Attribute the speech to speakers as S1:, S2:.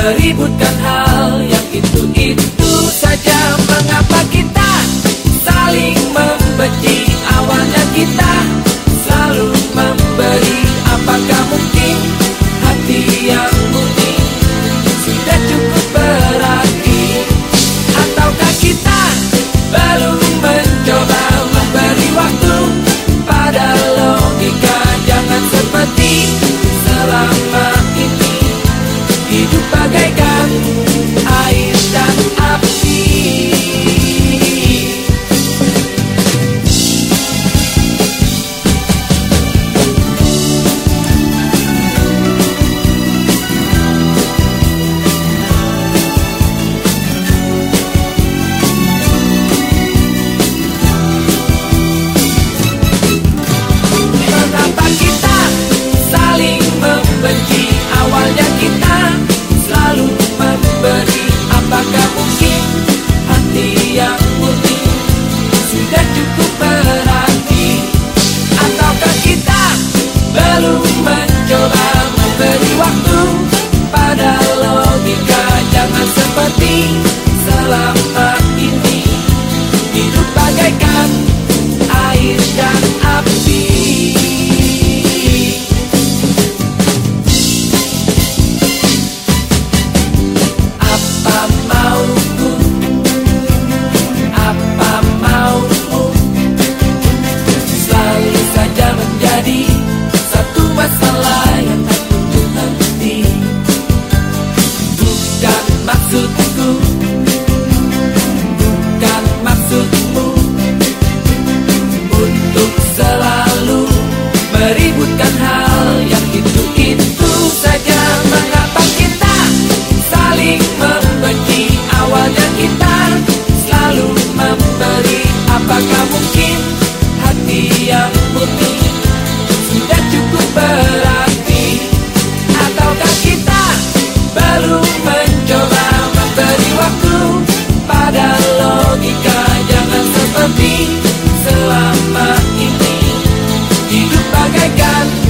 S1: meributkan hal yang saja mengapa okay, guys. selalu mencoba memberi waktu pada logika jangan seperti selama ini. Hidup bagaikan Cái